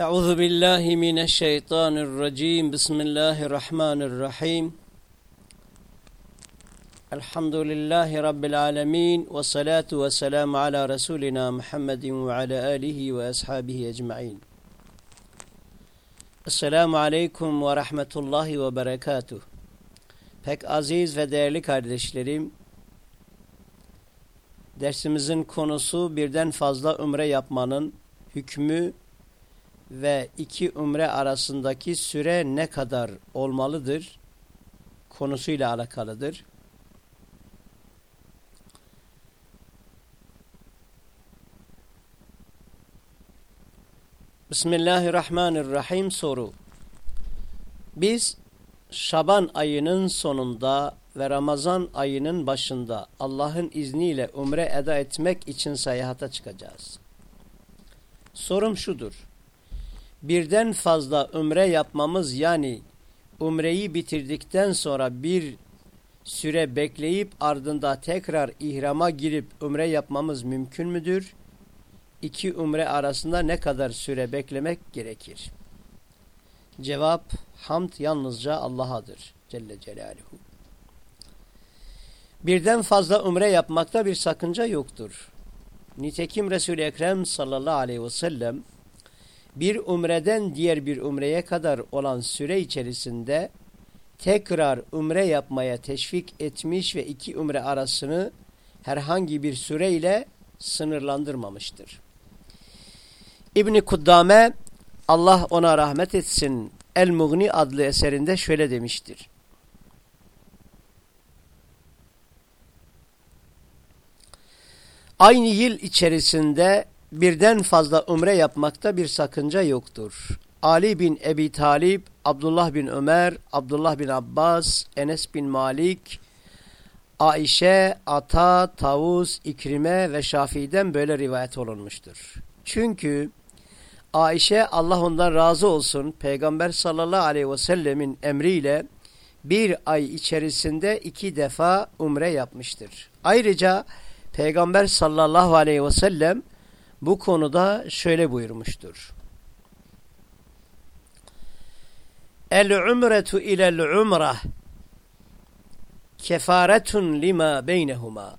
أعوذ بالله من الشيطان الرجيم بسم الله الرحمن الرحيم الحمد لله رب العالمين والصلاة والسلام على رسولنا محمد وعلى آله وأصحابه أجمعين Esselamu Aleyküm ve Rahmetullahi ve Berekatuh. Pek aziz ve değerli kardeşlerim, dersimizin konusu birden fazla umre yapmanın hükmü ve iki umre arasındaki süre ne kadar olmalıdır konusuyla alakalıdır. Bismillahirrahmanirrahim soru. Biz Şaban ayının sonunda ve Ramazan ayının başında Allah'ın izniyle umre eda etmek için seyahata çıkacağız. Sorum şudur. Birden fazla umre yapmamız yani umreyi bitirdikten sonra bir süre bekleyip ardında tekrar ihrama girip umre yapmamız mümkün müdür? İki umre arasında ne kadar süre beklemek gerekir? Cevap, hamd yalnızca Allah'adır Celle Celaluhu. Birden fazla umre yapmakta bir sakınca yoktur. Nitekim Resul-i Ekrem sallallahu aleyhi ve sellem bir umreden diğer bir umreye kadar olan süre içerisinde tekrar umre yapmaya teşvik etmiş ve iki umre arasını herhangi bir süreyle sınırlandırmamıştır. İbni Kuddame Allah ona rahmet etsin El-Mughni adlı eserinde şöyle demiştir. Aynı yıl içerisinde birden fazla umre yapmakta bir sakınca yoktur. Ali bin Ebi Talib, Abdullah bin Ömer, Abdullah bin Abbas, Enes bin Malik, Aişe, Ata, Tavus, İkrime ve Şafii'den böyle rivayet olunmuştur. Çünkü Aişe Allah ondan razı olsun Peygamber sallallahu aleyhi ve sellemin emriyle bir ay içerisinde iki defa umre yapmıştır. Ayrıca Peygamber sallallahu aleyhi ve sellem bu konuda şöyle buyurmuştur. El-umretu ilel-umrah kefaretun lima beynehuma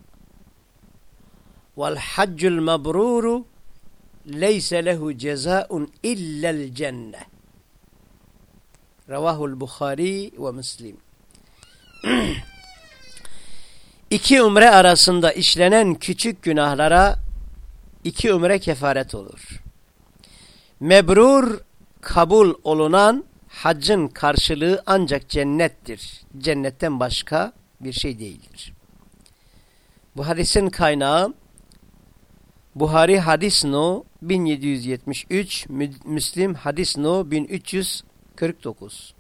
vel haccul mabruru leyse lehu cezaun illel cenne. Ravahul Bukhari ve Müslim. İki umre arasında işlenen küçük günahlara iki umre kefaret olur. Mebrur kabul olunan haccın karşılığı ancak cennettir. Cennetten başka bir şey değildir. Bu hadisin kaynağı Buhari hadis no 1773, Müslim hadis no 1349.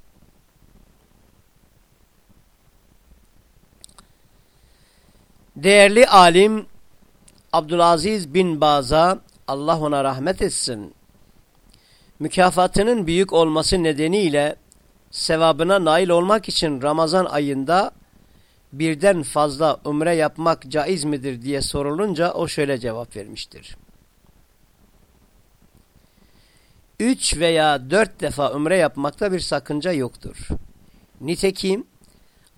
Değerli alim Abdülaziz bin Baz'a Allah ona rahmet etsin. Mükafatının büyük olması nedeniyle sevabına nail olmak için Ramazan ayında birden fazla umre yapmak caiz midir diye sorulunca o şöyle cevap vermiştir. Üç veya dört defa umre yapmakta bir sakınca yoktur. Nitekim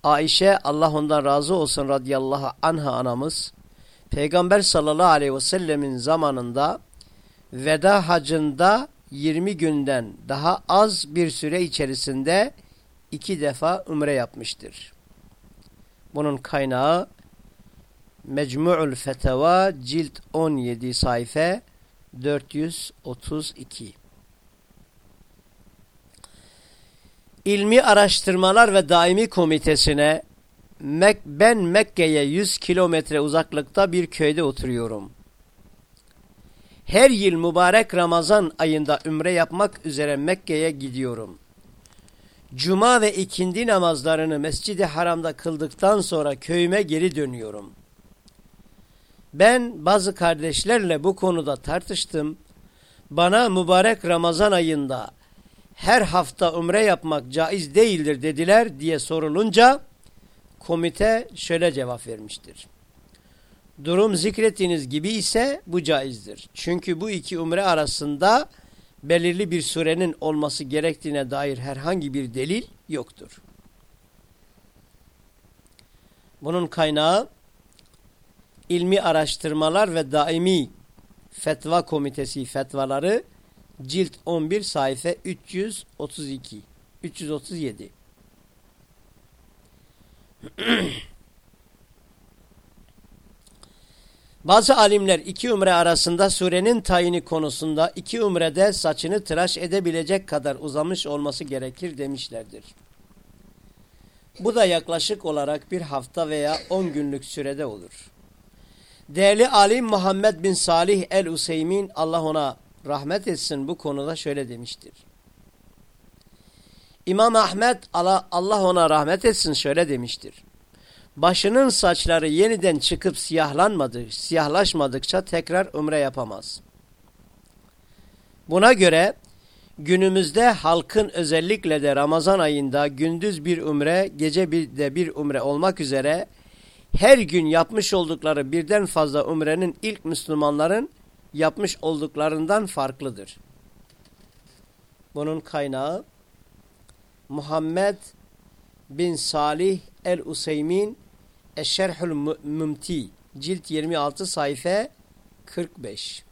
Ayşe Allah ondan razı olsun radıyallahu anha anamız Peygamber sallallahu aleyhi ve sellemin zamanında veda hacında 20 günden daha az bir süre içerisinde iki defa umre yapmıştır. Bunun kaynağı Mecmu'ul Feteva cilt 17 sayfa 432. İlmi Araştırmalar ve Daimi Komitesi'ne Mek ben Mekke'ye 100 kilometre uzaklıkta bir köyde oturuyorum. Her yıl mübarek Ramazan ayında ümre yapmak üzere Mekke'ye gidiyorum. Cuma ve ikindi namazlarını Mescid-i Haram'da kıldıktan sonra köyüme geri dönüyorum. Ben bazı kardeşlerle bu konuda tartıştım. Bana mübarek Ramazan ayında her hafta umre yapmak caiz değildir dediler diye sorulunca komite şöyle cevap vermiştir. Durum zikrettiğiniz gibi ise bu caizdir. Çünkü bu iki umre arasında belirli bir surenin olması gerektiğine dair herhangi bir delil yoktur. Bunun kaynağı ilmi araştırmalar ve daimi fetva komitesi fetvaları cilt 11 sayfa 332 337 Bazı alimler iki umre arasında surenin tayini konusunda iki umrede saçını tıraş edebilecek kadar uzamış olması gerekir demişlerdir. Bu da yaklaşık olarak bir hafta veya on günlük sürede olur. Değerli alim Muhammed bin Salih el-Useymin Allah ona rahmet etsin bu konuda şöyle demiştir. İmam Ahmet Allah ona rahmet etsin şöyle demiştir. Başının saçları yeniden çıkıp siyahlanmadı, siyahlaşmadıkça tekrar umre yapamaz. Buna göre günümüzde halkın özellikle de Ramazan ayında gündüz bir umre, gece bir de bir umre olmak üzere her gün yapmış oldukları birden fazla umrenin ilk Müslümanların yapmış olduklarından farklıdır. Bunun kaynağı Muhammed bin Salih el-Useymin Eşşerhül Mümti cilt 26 sayfa 45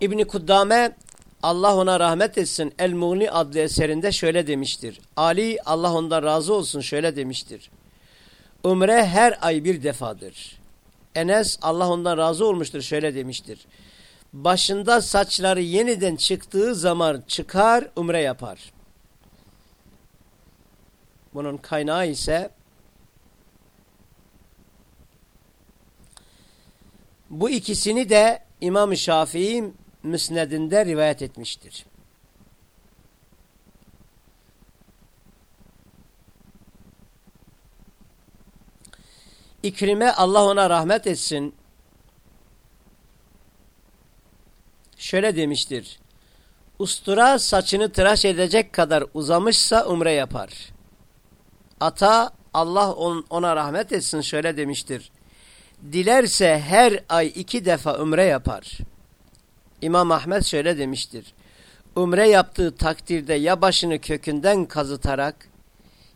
İbni Kuddame Allah ona rahmet etsin El-Muğni adlı eserinde şöyle demiştir. Ali Allah ondan razı olsun şöyle demiştir. Umre her ay bir defadır. Enes Allah ondan razı olmuştur şöyle demiştir. Başında saçları yeniden çıktığı zaman çıkar umre yapar. Bunun kaynağı ise bu ikisini de İmam-ı Şafii müsnedinde rivayet etmiştir. İkrime Allah ona rahmet etsin. Şöyle demiştir. Ustura saçını tıraş edecek kadar uzamışsa umre yapar. Ata Allah ona rahmet etsin şöyle demiştir. Dilerse her ay iki defa umre yapar. İmam Ahmet şöyle demiştir. Umre yaptığı takdirde ya başını kökünden kazıtarak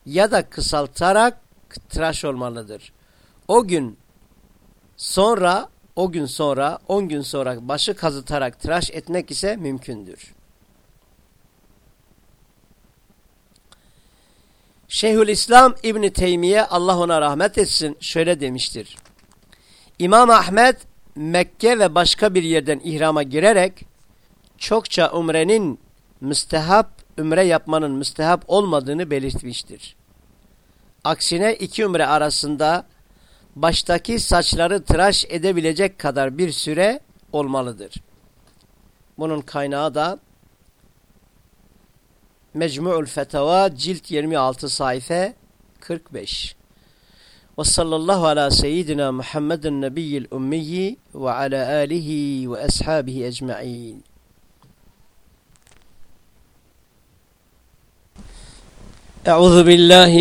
ya da kısaltarak tıraş olmalıdır. O gün sonra o gün sonra on gün sonra başı kazıtarak tıraş etmek ise mümkündür. Şeyhülislam İbni Teymiye Allah ona rahmet etsin şöyle demiştir. İmam Ahmet Mekke ve başka bir yerden ihrama girerek çokça umrenin müstehap, umre yapmanın müstehap olmadığını belirtmiştir. Aksine iki umre arasında baştaki saçları tıraş edebilecek kadar bir süre olmalıdır. Bunun kaynağı da Mecmu'ul Fetava cilt 26 sayfa 45. Ve sallallahu ala seyyidina Muhammedin nebiyyil ummiyi ve ala alihi ve ashabihi ecma'in. Euzu billahi